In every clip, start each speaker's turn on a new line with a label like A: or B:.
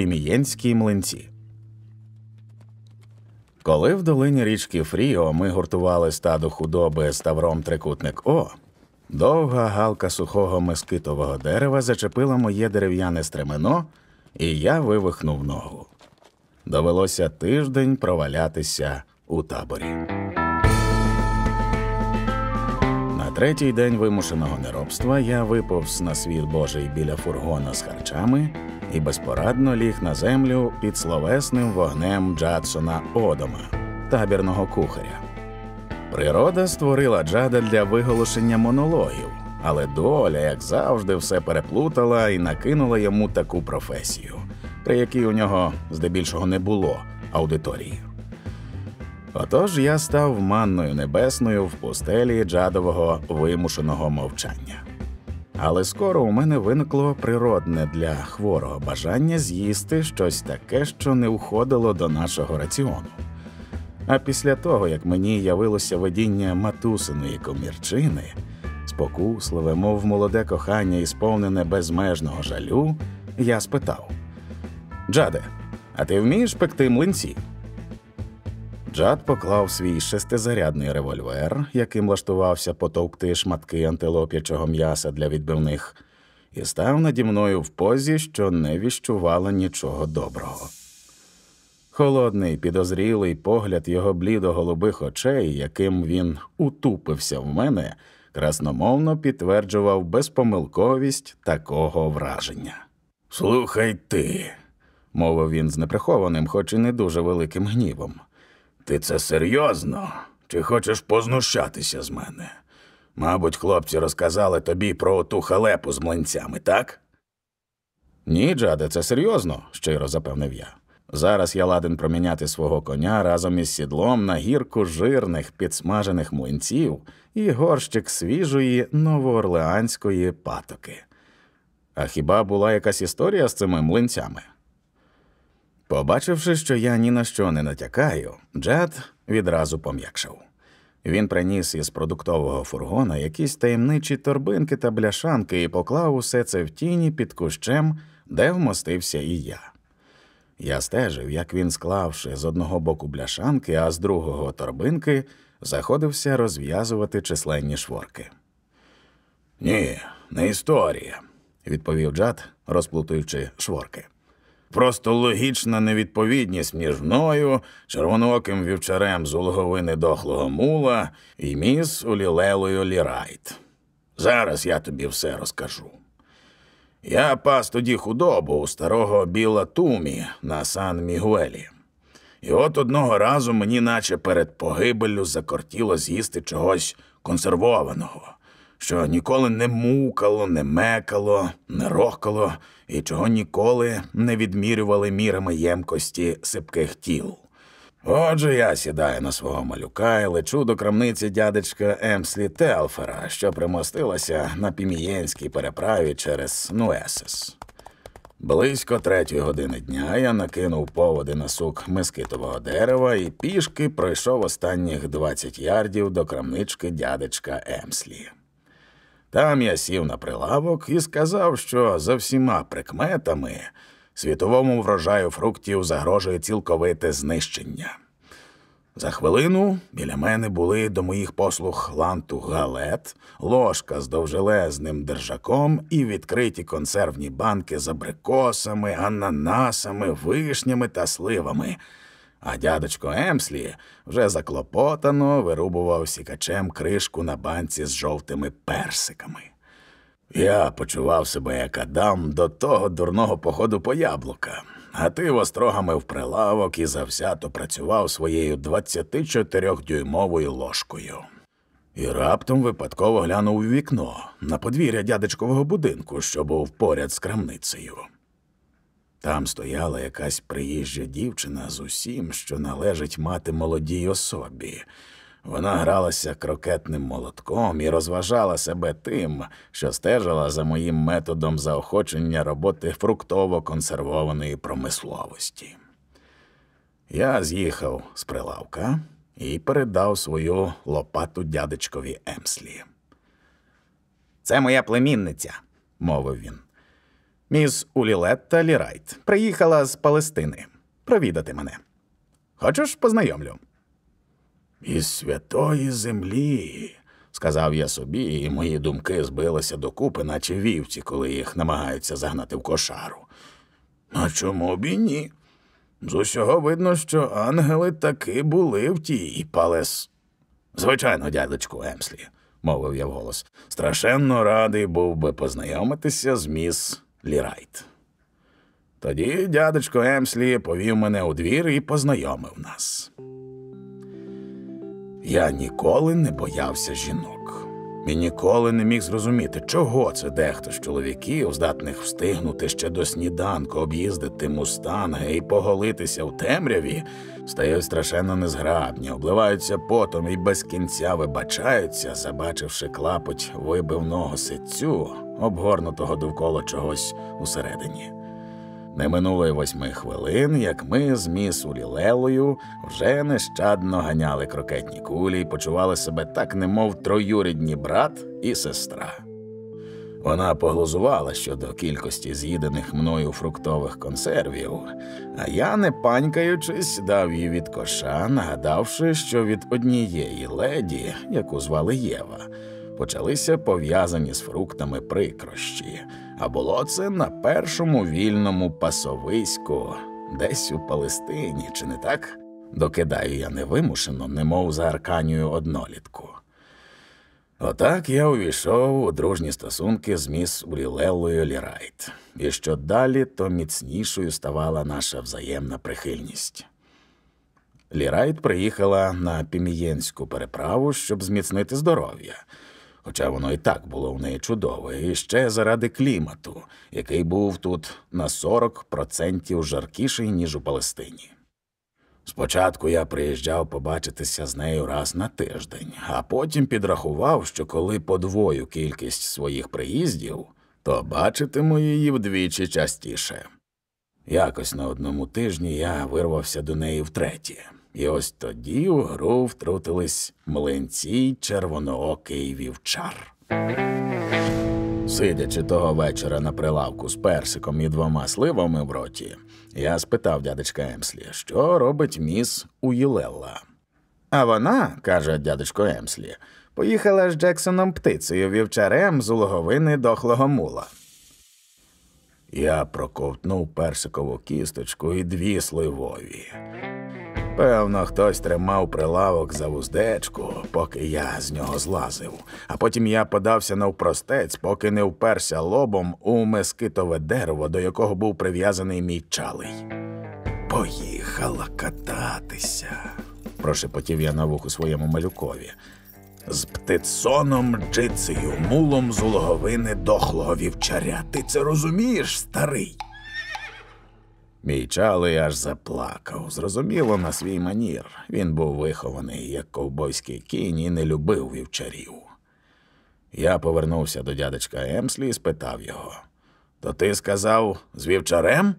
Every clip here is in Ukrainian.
A: Пімієнські млинці. Коли в долині річки Фріо ми гуртували стадо худоби ставром трикутник О, довга галка сухого мескитового дерева зачепила моє дерев'яне стремено, і я вивихнув ногу. Довелося тиждень провалятися у таборі. На третій день вимушеного неробства я виповз на світ Божий біля фургона з харчами і безпорадно ліг на землю під словесним вогнем Джадсона Одома, табірного кухаря. Природа створила Джада для виголошення монологів, але доля, як завжди, все переплутала і накинула йому таку професію, при якій у нього здебільшого не було аудиторії. Отож я став манною небесною в пустелі джадового вимушеного мовчання. Але скоро у мене виникло природне для хворого бажання з'їсти щось таке, що не входило до нашого раціону. А після того, як мені явилося видіння матусиної комірчини, спокусливе, мов молоде кохання, і сповнене безмежного жалю, я спитав: Джаде, а ти вмієш пекти млинці? Джад поклав свій шестизарядний револьвер, яким влаштувався потовкти шматки антилоп'ячого м'яса для відбивних, і став наді мною в позі, що не віщувала нічого доброго. Холодний, підозрілий погляд його блідо-голубих очей, яким він утупився в мене, красномовно підтверджував безпомилковість такого враження. Слухай ти, мовив він з неприхованим, хоч і не дуже великим гнівом. Ти це серйозно? Чи хочеш познущатися з мене? Мабуть, хлопці розказали тобі про ту халепу з млинцями, так? Ні, Джаде, це серйозно, щиро запевнив я. Зараз я ладен проміняти свого коня разом із сідлом на гірку жирних підсмажених млинців і горщик свіжої новоорлеанської патоки. А хіба була якась історія з цими млинцями? Побачивши, що я ні на що не натякаю, Джад відразу пом'якшав. Він приніс із продуктового фургона якісь таємничі торбинки та бляшанки і поклав усе це в тіні під кущем, де вмостився і я. Я стежив, як він, склавши з одного боку бляшанки, а з другого торбинки, заходився розв'язувати численні шворки. Ні, не історія, відповів Джад, розплутуючи шворки. Просто логічна невідповідність між мною, червонооким вівчарем з улоговини дохлого мула і міс Улілелою Лірайт. Зараз я тобі все розкажу. Я пас тоді худобу у старого біла Тумі на Сан Мігуелі. І от одного разу мені, наче перед погибеллю, закортіло з'їсти чогось консервованого, що ніколи не мукало, не мекало, не рохкало і чого ніколи не відмірювали мірами ємкості сипких тіл. Отже, я сідаю на свого малюка і лечу до крамниці дядечка Емслі Телфера, що примостилася на пімієнській переправі через Нуесес. Близько третьої години дня я накинув поводи на сук мескитового дерева і пішки пройшов останніх 20 ярдів до крамнички дядечка Емслі. Там я сів на прилавок і сказав, що за всіма прикметами світовому врожаю фруктів загрожує цілковите знищення. За хвилину біля мене були до моїх послуг ланту галет, ложка з довжелезним держаком і відкриті консервні банки з абрикосами, ананасами, вишнями та сливами. А дядечко Емслі вже заклопотано вирубував сікачем кришку на банці з жовтими персиками. Я почував себе як Адам до того дурного походу по яблука, а ти вострогами в прилавок і завзято працював своєю 24-дюймовою ложкою. І раптом випадково глянув у вікно на подвір'я дядечкового будинку, що був поряд з крамницею. Там стояла якась приїжджа дівчина з усім, що належить мати молодій особі. Вона гралася крокетним молотком і розважала себе тим, що стежила за моїм методом заохочення роботи фруктово консервованої промисловості. Я з'їхав з прилавка і передав свою лопату дядечкові Емслі. Це моя племінниця, мовив він. Міс Улілетта Лірайт приїхала з Палестини провідати мене. Хочеш, познайомлю? Із святої землі, сказав я собі, і мої думки збилися докупи, наче вівці, коли їх намагаються загнати в кошару. А чому б і ні? З усього видно, що ангели таки були в тій палес. Звичайно, дядечку Емслі, мовив я вголос. Страшенно радий був би познайомитися з міс Лірайт. Тоді дядечко Емслі повів мене у двір і познайомив нас. Я ніколи не боявся жінок. І ніколи не міг зрозуміти, чого це дехто з чоловіків, здатних встигнути ще до сніданку, об'їздити мустанги і поголитися в темряві, стають страшенно незграбні, обливаються потом і без кінця вибачаються, забачивши клапоть вибивного ситцю, обгорнутого довкола чогось усередині. Не минуло й восьми хвилин, як ми з міс Улілелою вже нещадно ганяли крокетні кулі і почували себе так, немов троюрідні брат і сестра. Вона поглузувала щодо кількості з'їдених мною фруктових консервів, а я, не панькаючись, дав їй від коша, нагадавши, що від однієї леді, яку звали Єва, почалися пов'язані з фруктами прикрощі, а було це на першому вільному пасовиську, десь у Палестині, чи не так? Докидаю я невимушено, немов заарканюю однолітку. Отак я увійшов у дружні стосунки з міс Уіллеллою Лірайт, і що далі, то міцнішою ставала наша взаємна прихильність. Лірайт приїхала на пімієнтську переправу, щоб зміцнити здоров'я, хоча воно і так було в неї чудове, і ще заради клімату, який був тут на 40% жаркіший, ніж у Палестині. Спочатку я приїжджав побачитися з нею раз на тиждень, а потім підрахував, що коли подвою кількість своїх приїздів, то бачитиму її вдвічі частіше. Якось на одному тижні я вирвався до неї втретє, і ось тоді у гру втрутились млинці й червоноокий вівчар. Сидячи того вечора на прилавку з персиком і двома сливами в роті, я спитав дядечка Емслі, що робить міс Уїлелла. А вона, каже дядечко Емслі, поїхала з Джексоном птицею вівчарем з улоговини дохлого мула. Я проковтнув персикову кісточку і дві сливові. Певно, хтось тримав прилавок за вуздечку, поки я з нього злазив, а потім я подався навпростець, поки не вперся лобом у мескитове дерево, до якого був прив'язаний мій чалий. Поїхала кататися, прошепотів я на вуху своєму малюкові. З птицоном джицею, мулом з улоговини дохлого вівчаря. Ти це розумієш, старий? Мій чалий аж заплакав. Зрозуміло, на свій манір. Він був вихований, як ковбойський кінь, і не любив вівчарів. Я повернувся до дядечка Емслі і спитав його: То ти сказав з вівчарем?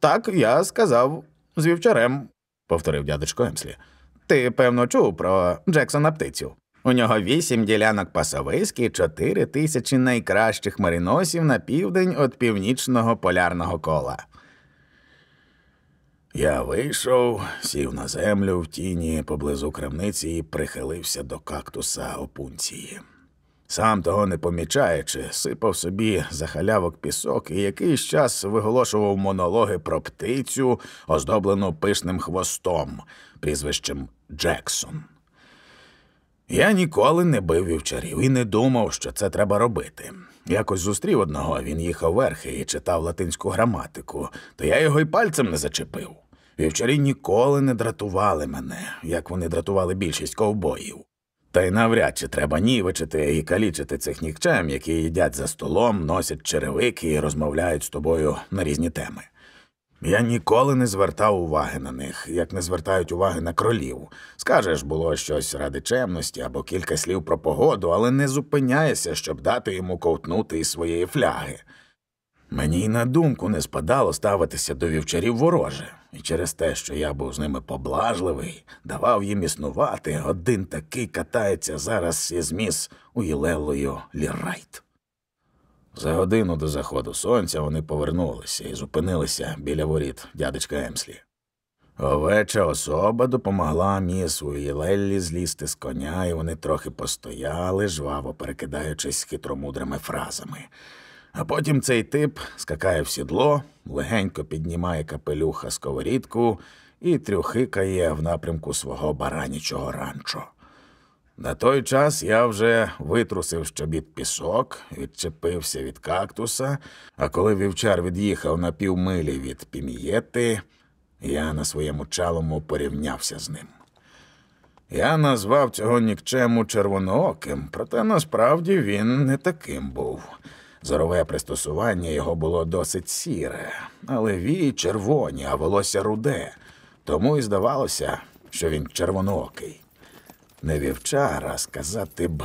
A: Так, я сказав з вівчарем, повторив дядечко Емслі. Ти, певно, чув про Джексона птицю. У нього вісім ділянок пасовиськ і чотири тисячі найкращих мариносів на південь від північного полярного кола. Я вийшов, сів на землю в тіні поблизу крамниці і прихилився до кактуса опунції. Сам того не помічаючи, сипав собі за халявок пісок і якийсь час виголошував монологи про птицю, оздоблену пишним хвостом, прізвищем Джексон. Я ніколи не бив вівчарів і не думав, що це треба робити. Якось зустрів одного, він їхав верхи і читав латинську граматику, то я його й пальцем не зачепив. Вівчарі ніколи не дратували мене, як вони дратували більшість ковбоїв. Та й навряд чи треба нівечити і калічити цих нікчем, які їдять за столом, носять черевики і розмовляють з тобою на різні теми. Я ніколи не звертав уваги на них, як не звертають уваги на кролів. Скажеш, було щось ради чемності або кілька слів про погоду, але не зупиняєшся, щоб дати йому ковтнути із своєї фляги. Мені й на думку не спадало ставитися до вівчарів вороже, і через те, що я був з ними поблажливий, давав їм існувати, один такий катається зараз із міс Уїлелою Лірайт. За годину до заходу сонця вони повернулися і зупинилися біля воріт дядечка Емслі. Овеча особа допомогла міс Уілеллі злізти з коня, і вони трохи постояли, жваво перекидаючись хитромудрими фразами. А потім цей тип скакає в сідло, легенько піднімає капелюха сковорідку і трюхикає в напрямку свого баранічого ранчо. На той час я вже витрусив щобіт пісок, відчепився від кактуса, а коли вівчар від'їхав на півмилі від пімієти, я на своєму чалому порівнявся з ним. Я назвав цього нікчему червонооким, проте насправді він не таким був. Зорове пристосування його було досить сіре, але вії червоні, а волосся руде, тому і здавалося, що він червоноокий. Не вівчар, а сказати б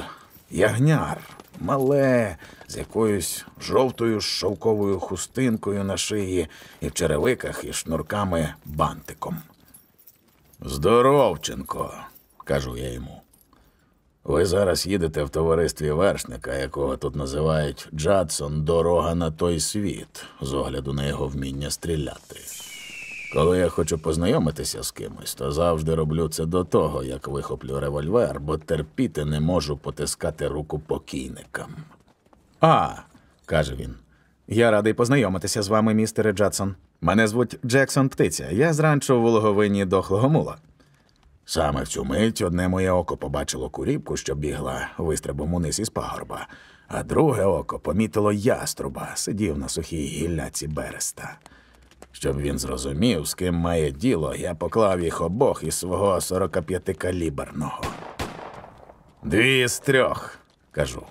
A: ягняр, мале, з якоюсь жовтою шовковою хустинкою на шиї і в черевиках і шнурками бантиком. Здоровченко, кажу я йому. Ви зараз їдете в товаристві вершника, якого тут називають Джадсон Дорога на той світ, з огляду на його вміння стріляти. Коли я хочу познайомитися з кимось, то завжди роблю це до того, як вихоплю револьвер, бо терпіти не можу потискати руку покійникам. А, каже він. Я радий познайомитися з вами, містере Джадсон. Мене звуть Джексон Птиця. Я з ранчо в логовині дохлого мула. Саме в цю мить одне моє око побачило куріпку, що бігла вистрибом униз із пагорба, а друге око помітило яструба, сидів на сухій гілляці береста. Щоб він зрозумів, з ким має діло, я поклав їх обох із свого 45-каліберного. Дві з трьох, кажу.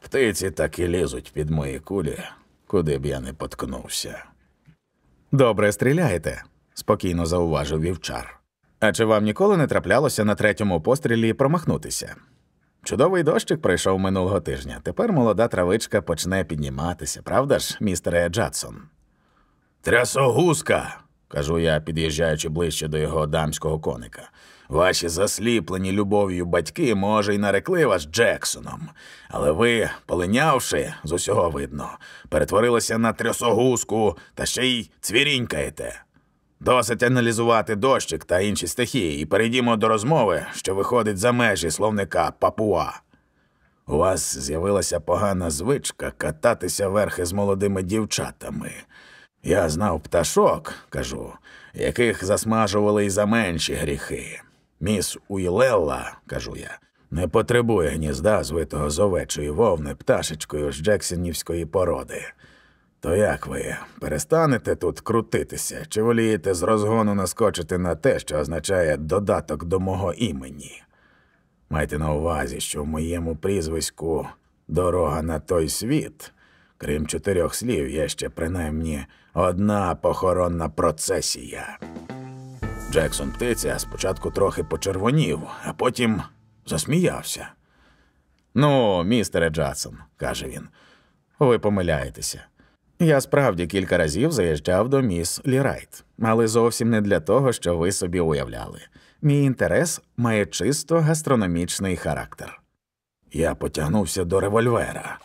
A: Птиці так і лізуть під мої кулі, куди б я не поткнувся. Добре стріляєте, спокійно зауважив вівчар. А чи вам ніколи не траплялося на третьому пострілі промахнутися? Чудовий дощик пройшов минулого тижня. Тепер молода травичка почне підніматися, правда ж, містере Джадсон? Трясогузка, кажу я, під'їжджаючи ближче до його дамського коника. Ваші засліплені любов'ю батьки, може, й нарекли вас Джексоном, але ви, полинявши, з усього видно, перетворилися на трясогузку та ще й цвірінькаєте. Досить аналізувати дощик та інші стихії, і перейдімо до розмови, що виходить за межі словника папуа. У вас з'явилася погана звичка кататися верхи з молодими дівчатами. Я знав пташок, кажу, яких засмажували й за менші гріхи. Міс Уілелла, кажу я, не потребує гнізда, звитого з овечої вовни пташечкою з Джексонівської породи. То як ви перестанете тут крутитися, чи волієте з розгону наскочити на те, що означає додаток до мого імені? Майте на увазі, що в моєму прізвиську дорога на той світ, крім чотирьох слів, є ще принаймні одна похоронна процесія. Джексон птиця спочатку трохи почервонів, а потім засміявся. Ну, містере Джадсон, каже він, ви помиляєтеся. Я справді кілька разів заїжджав до міс Лірайт, але зовсім не для того, що ви собі уявляли. Мій інтерес має чисто гастрономічний характер. Я потягнувся до револьвера.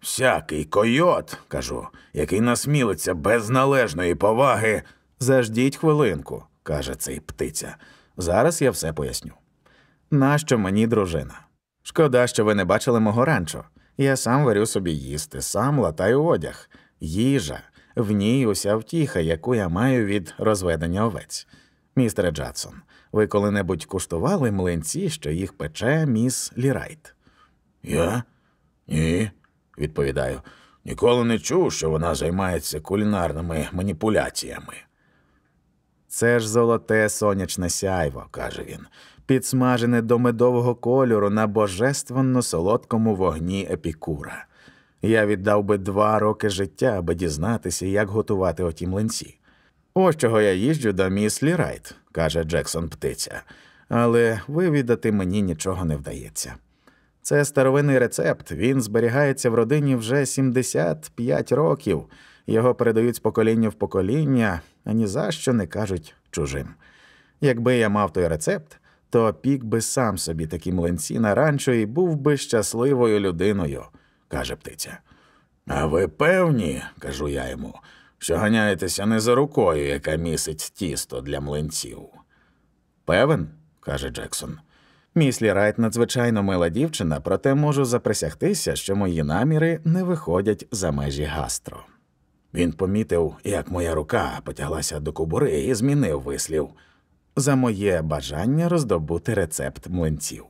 A: Всякий койот, кажу, який насмілиться без належної поваги. Заждіть хвилинку, каже цей птиця. Зараз я все поясню. Нащо мені дружина? Шкода, що ви не бачили мого ранчо. Я сам варю собі їсти, сам латаю одяг, їжа, в ній уся втіха, яку я маю від розведення овець. Містере Джадсон, ви коли-небудь куштували млинці, що їх пече міс Лірайт? Я? Ні, відповідаю. Ніколи не чув, що вона займається кулінарними маніпуляціями. Це ж золоте сонячне сяйво, каже він, підсмажене до медового кольору на божественно солодкому вогні епікура. Я віддав би два роки життя, аби дізнатися, як готувати оті млинці. Ось чого я їжджу до міс Лірайт, каже Джексон птиця, але вивідати мені нічого не вдається. Це старовинний рецепт, він зберігається в родині вже 75 років, його передають з покоління в покоління, а ні за що не кажуть чужим. Якби я мав той рецепт, то пік би сам собі такі млинці на ранчо і був би щасливою людиною, каже птиця. А ви певні, кажу я йому, що ганяєтеся не за рукою, яка місить тісто для млинців. Певен, каже Джексон. Міс Лірайт надзвичайно мила дівчина, проте можу заприсягтися, що мої наміри не виходять за межі гастро. Він помітив, як моя рука потяглася до кобури і змінив вислів за моє бажання роздобути рецепт млинців.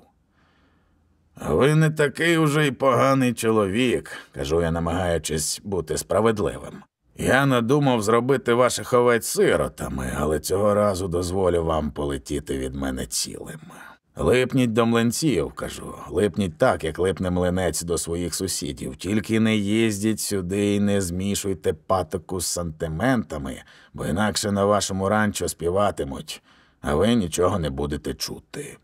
A: Ви не такий уже й поганий чоловік, кажу я, намагаючись бути справедливим. Я надумав зробити ваших овець сиротами, але цього разу дозволю вам полетіти від мене цілим. Липніть до млинців, кажу, липніть так, як липне млинець до своїх сусідів, тільки не їздіть сюди і не змішуйте патоку з сантиментами, бо інакше на вашому ранчо співатимуть, а ви нічого не будете чути.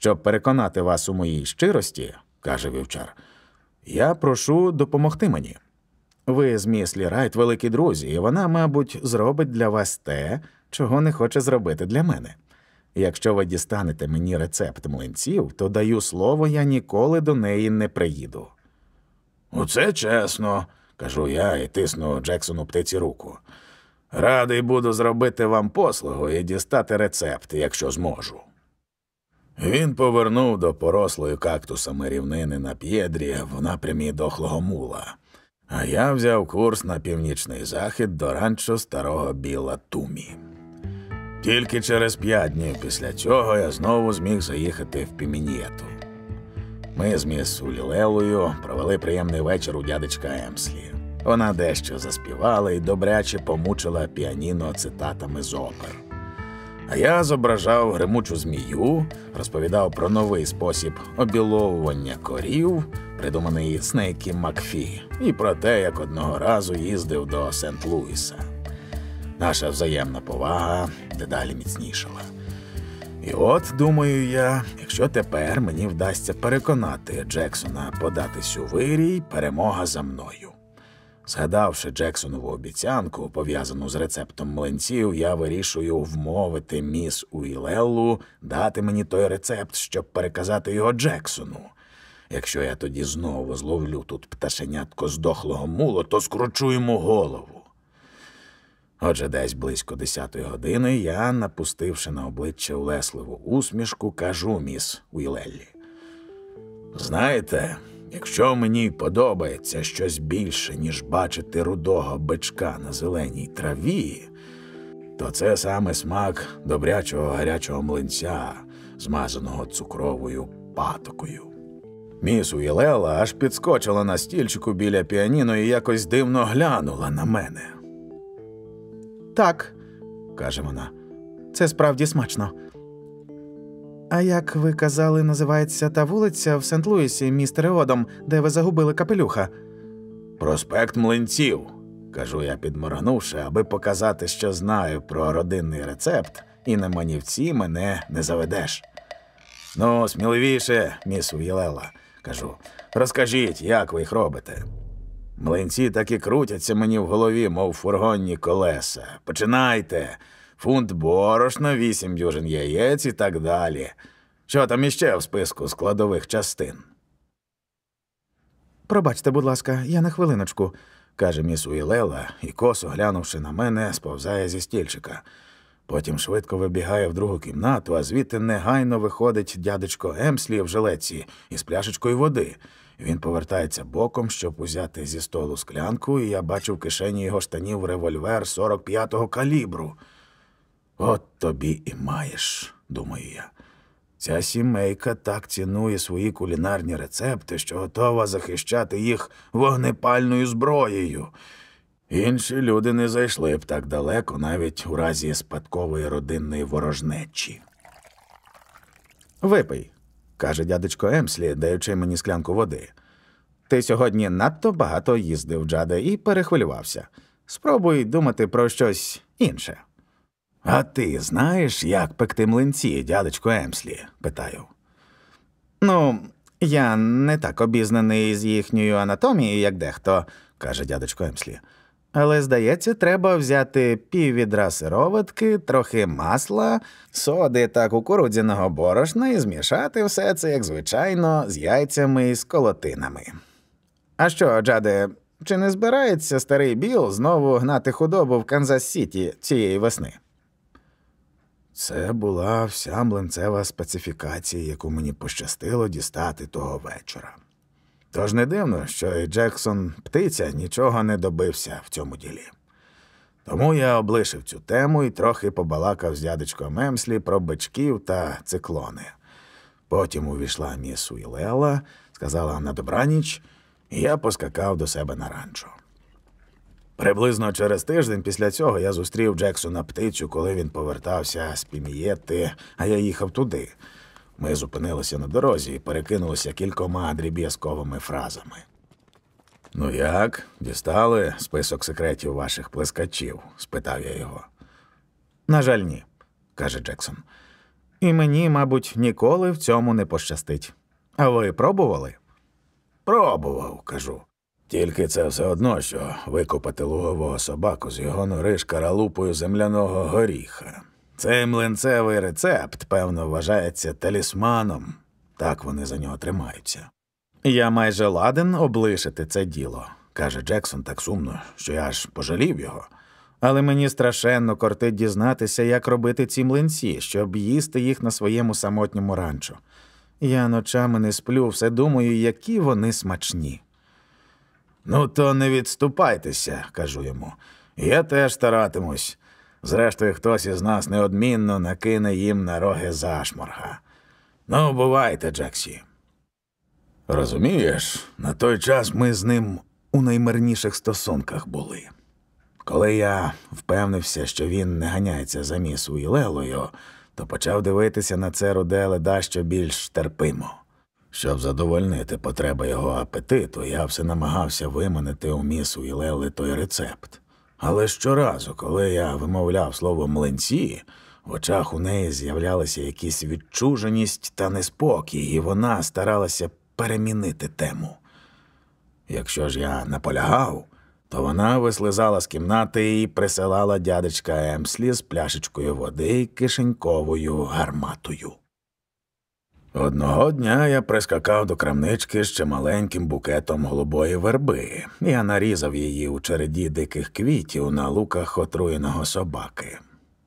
A: Щоб переконати вас у моїй щирості, каже вівчар, я прошу допомогти мені. Ви з міс Лірайт великі друзі, і вона, мабуть, зробить для вас те, чого не хоче зробити для мене. Якщо ви дістанете мені рецепт млинців, то даю слово, я ніколи до неї не приїду. Оце чесно, кажу я і тисну Джексону птиці руку. Радий буду зробити вам послугу і дістати рецепт, якщо зможу. Він повернув до порослої кактусами рівнини на п'єдрі в напрямі дохлого мула, а я взяв курс на північний захід до ранчо старого біла Тумі. Тільки через п'ять днів після цього я знову зміг заїхати в Пімінієту. Ми з міс Улілелою провели приємний вечір у дядечка Емслі. Вона дещо заспівала і добряче помучила піаніно цитатами з опер. А я зображав гримучу змію, розповідав про новий спосіб обіловування корів, придуманий Снейкі Макфі, і про те, як одного разу їздив до Сент-Луіса. Наша взаємна повага дедалі міцнішала. І от, думаю я, якщо тепер мені вдасться переконати Джексона податись у вирій, перемога за мною. Згадавши Джексонову обіцянку, пов'язану з рецептом млинців, я вирішую вмовити міс Уілеллу дати мені той рецепт, щоб переказати його Джексону. Якщо я тоді знову зловлю тут пташенятко здохлого мулу, то скручу йому голову. Отже, десь близько десятої години я, напустивши на обличчя улесливу усмішку, кажу міс Уілеллі. Знаєте, якщо мені подобається щось більше, ніж бачити рудого бичка на зеленій траві, то це саме смак добрячого гарячого млинця, змазаного цукровою патокою. Міс Уілела аж підскочила на стільчику біля піаніно і якось дивно глянула на мене.
B: Так, каже вона, це справді смачно. А як ви казали, називається та вулиця в Сент-Луісі, містере Одом, де ви загубили капелюха?
A: Проспект млинців, кажу я, підморгнувши, аби показати, що знаю про родинний рецепт, і на манівці мене не заведеш. Ну, сміливіше, міс Уєлела, кажу, розкажіть, як ви їх робите. Млинці так і крутяться мені в голові, мов фургонні колеса. Починайте. Фунт борошна, вісім дюжин яєць і так далі. Що там іще в списку складових частин?
B: Пробачте, будь ласка, я на хвилиночку.
A: каже міс Уілела і косо глянувши на мене, сповзає зі стільчика. Потім швидко вибігає в другу кімнату, а звідти негайно виходить дядечко Емслі в жилеці із пляшечкою води. Він повертається боком, щоб узяти зі столу склянку, і я бачу в кишені його штанів револьвер 45-го калібру. От тобі і маєш, думаю я. Ця сімейка так цінує свої кулінарні рецепти, що готова захищати їх вогнепальною зброєю. Інші люди не зайшли б так далеко, навіть у разі спадкової родинної ворожнечі.
B: Випий, каже дядечко Емслі, даючи мені склянку води. Ти сьогодні надто багато їздив, Джаде, і перехвилювався. Спробуй думати про щось інше.
A: А ти знаєш, як пекти млинці, дядечко Емслі? питаю.
B: Ну, я не так обізнаний з їхньою анатомією, як дехто, каже дядечко Емслі. Але, здається, треба взяти піввідра сироватки, трохи масла, соди та кукурудзяного борошна і змішати все це, як звичайно, з яйцями і з колотинами. А що, Джаде, чи не збирається старий Біл знову гнати худобу в Канзас Сіті цієї весни?
A: Це була вся млинцева специфікація, яку мені пощастило дістати того вечора. Тож не дивно, що і Джексон птиця нічого не добився в цьому ділі. Тому я облишив цю тему і трохи побалакав з дядечком Емслі про бичків та циклони. Потім увійшла міс Уілела, сказала на добраніч, і я поскакав до себе на ранчо. Приблизно через тиждень після цього я зустрів Джексона птицю, коли він повертався з Пімієти, а я їхав туди. Ми зупинилися на дорозі і перекинулися кількома дріб'язковими фразами. Ну як, дістали список секретів ваших плескачів? спитав я його.
B: На жаль, ні, каже Джексон. І мені, мабуть, ніколи в цьому не пощастить. А ви пробували?
A: Пробував, кажу. Тільки це все одно, що викопати лугового собаку з його нори шкаралупою земляного горіха. Цей млинцевий рецепт, певно, вважається талісманом. Так вони за нього тримаються.
B: Я майже ладен облишити це діло, каже Джексон так сумно, що я аж пожалів його. Але мені страшенно кортить дізнатися, як робити ці млинці, щоб їсти їх на своєму самотньому ранчо. Я ночами не сплю, все думаю, які вони смачні.
A: Ну, то не відступайтеся, кажу йому. Я теж старатимусь. Зрештою, хтось із нас неодмінно накине їм на роги зашморга. Ну, бувайте, Джексі. Розумієш, на той час ми з ним у наймирніших стосунках були. Коли я впевнився, що він не ганяється за міс Уілелою, то почав дивитися на це руде ледащо більш терпимо. Щоб задовольнити потреби його апетиту, я все намагався виманити у міс Уілели той рецепт. Але щоразу, коли я вимовляв слово млинці, в очах у неї з'являлася якісь відчуженість та неспокій, і вона старалася перемінити тему. Якщо ж я наполягав, то вона вислизала з кімнати і присилала дядечка Емслі з пляшечкою води і кишеньковою гарматою. Одного дня я прискакав до крамнички з чималеньким букетом голубої верби. Я нарізав її у череді диких квітів на луках отруєного собаки.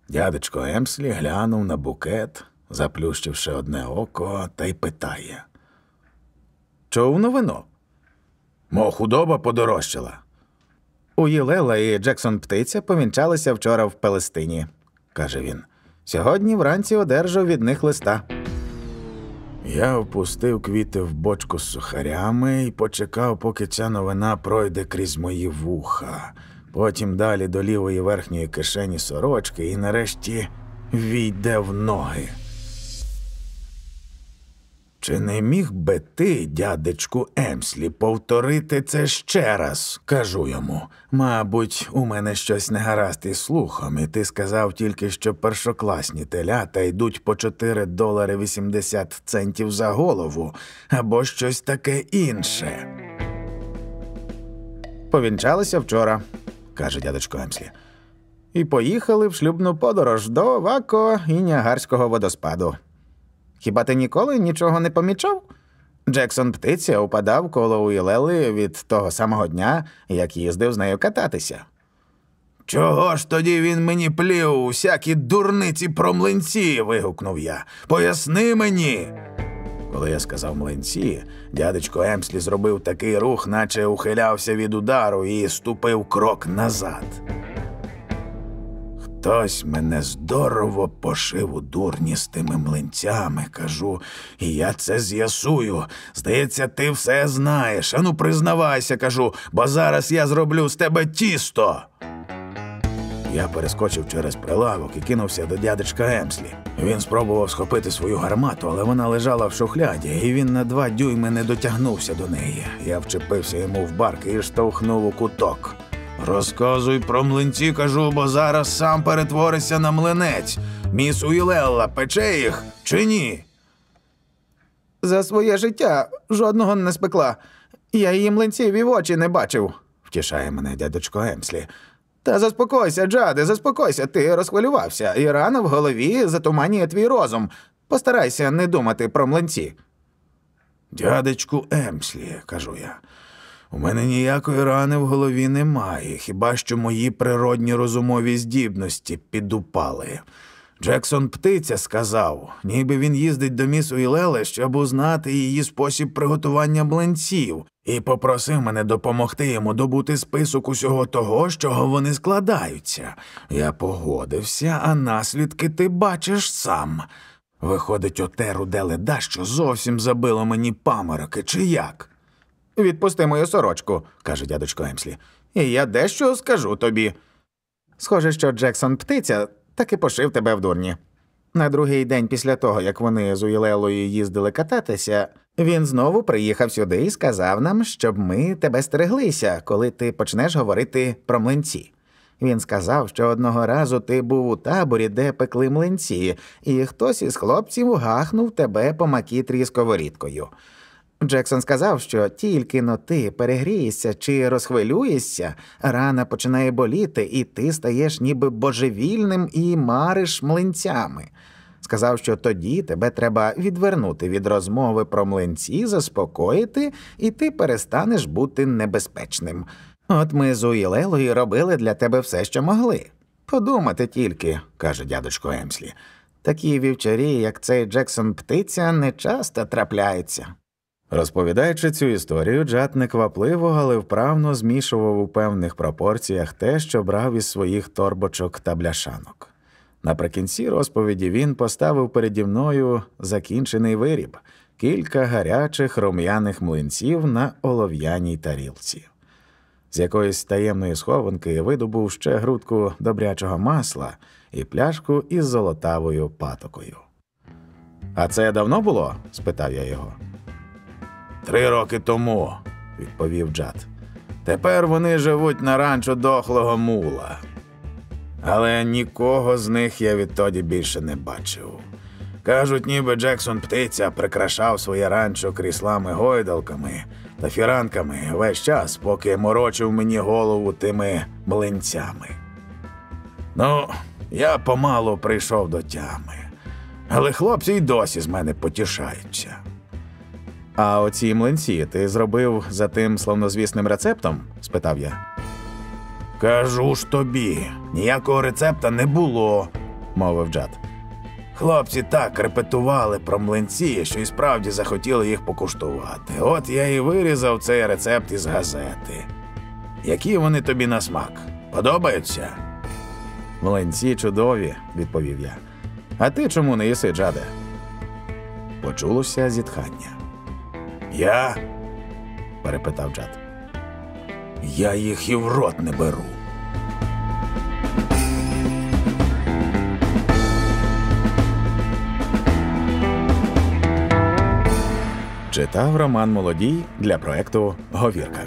A: Дядечко Емслі глянув на букет, заплющивши одне око, та й питає
B: Чув новину?
A: Мо худоба подорожчала.
B: У Єлела і Джексон Птиця повінчалися вчора в Палестині, каже він. Сьогодні вранці одержав від них листа.
A: Я впустив квіти в бочку з сухарями і почекав, поки ця новина пройде крізь мої вуха, потім далі до лівої верхньої кишені сорочки і нарешті війде в ноги. Чи не міг би ти, дядечку Емслі, повторити це ще раз? кажу йому. Мабуть, у мене щось не гаразд із слухом, і ти сказав тільки, що першокласні телята йдуть по 4 долари 80 центів за голову, або щось таке інше.
B: Повінчалися вчора, каже дядечко Емслі, і поїхали в шлюбну подорож до Вако і Ніагарського водоспаду. Хіба ти ніколи нічого не помічав? Джексон птиця упадав коло Уілели від того самого дня, як їздив з нею кататися.
A: Чого ж тоді він мені плів усякі дурниці про млинці? вигукнув я. Поясни мені. Коли я сказав млинці, дядечко Емслі зробив такий рух, наче ухилявся від удару і ступив крок назад. Хтось мене здорово пошив у дурні з тими млинцями, кажу, і я це з'ясую. Здається, ти все знаєш. Ану, признавайся, кажу, бо зараз я зроблю з тебе тісто. Я перескочив через прилавок і кинувся до дядечка Емслі. Він спробував схопити свою гармату, але вона лежала в шухляді, і він на два дюйми не дотягнувся до неї. Я вчепився йому в барки і штовхнув у куток. Розказуй про млинці, кажу, бо зараз сам перетворишся на млинець. Міс Уілелла пече їх чи ні?
B: За своє життя жодного не спекла. Я її млинців і в очі не бачив,
A: втішає мене дядечко Емслі.
B: Та заспокойся, Джаде, заспокойся, ти розхвилювався, і рана в голові затуманює твій розум. Постарайся не думати про млинці.
A: Дядечку Емслі, кажу я.
C: У мене ніякої рани в голові немає, хіба що мої природні розумові здібності підупали. Джексон птиця сказав, ніби він їздить до міс Уілеле, щоб узнати її спосіб приготування млинців, і попросив мене допомогти йому добути список усього того, з чого вони складаються. Я погодився, а наслідки ти бачиш сам. Виходить, оте руде леда, що зовсім забило мені памороки, чи як?
B: Відпусти мою сорочку,
C: каже дядечко Емслі.
B: і я дещо скажу тобі. Схоже, що Джексон птиця таки пошив тебе в дурні. На другий день після того, як вони з Уілелою їздили кататися, він знову приїхав сюди і сказав нам, щоб ми тебе стереглися, коли ти почнеш говорити про млинці. Він сказав, що одного разу ти був у таборі, де пекли млинці, і хтось із хлопців гахнув тебе по макітрі сковорідкою. Джексон сказав, що тільки но ти перегрієшся чи розхвилюєшся, рана починає боліти, і ти стаєш ніби божевільним і мариш млинцями. Сказав, що тоді тебе треба відвернути від розмови про млинці, заспокоїти, і ти перестанеш бути небезпечним. От ми з Уілелою робили для тебе все, що могли. Подумати тільки, каже дядечко Емслі. Такі вівчарі, як цей Джексон птиця, не часто трапляються.
A: Розповідаючи цю історію, Джад неквапливо, але вправно змішував у певних пропорціях те, що брав із своїх торбочок та бляшанок. Наприкінці розповіді він поставив переді мною закінчений виріб кілька гарячих рум'яних млинців на олов'яній тарілці. З якоїсь таємної схованки видобув ще грудку добрячого масла і пляшку із золотавою патокою. А це давно було? спитав я його.
C: Три роки тому, відповів Джад. Тепер вони живуть на ранчо дохлого мула. Але нікого з них я відтоді більше не бачив. Кажуть, ніби Джексон птиця прикрашав своє ранчо кріслами гойдалками та фіранками весь час, поки морочив мені голову тими млинцями. Ну, я помалу прийшов до тями, але хлопці й досі з мене потішаються.
A: А оці млинці ти зробив за тим славнозвісним рецептом? спитав я.
C: Кажу ж тобі, ніякого рецепта не було,
A: мовив Джад.
C: Хлопці так репетували про млинці, що й справді захотіли їх покуштувати. От я і вирізав цей рецепт із газети. Які вони тобі на смак? Подобаються?
A: Млинці чудові, відповів я. А ти чому не їси, Джаде? Почулося зітхання.
C: Я? перепитав Джад. Я їх і в рот не беру.
A: Читав Роман Молодій для проекту Говірка.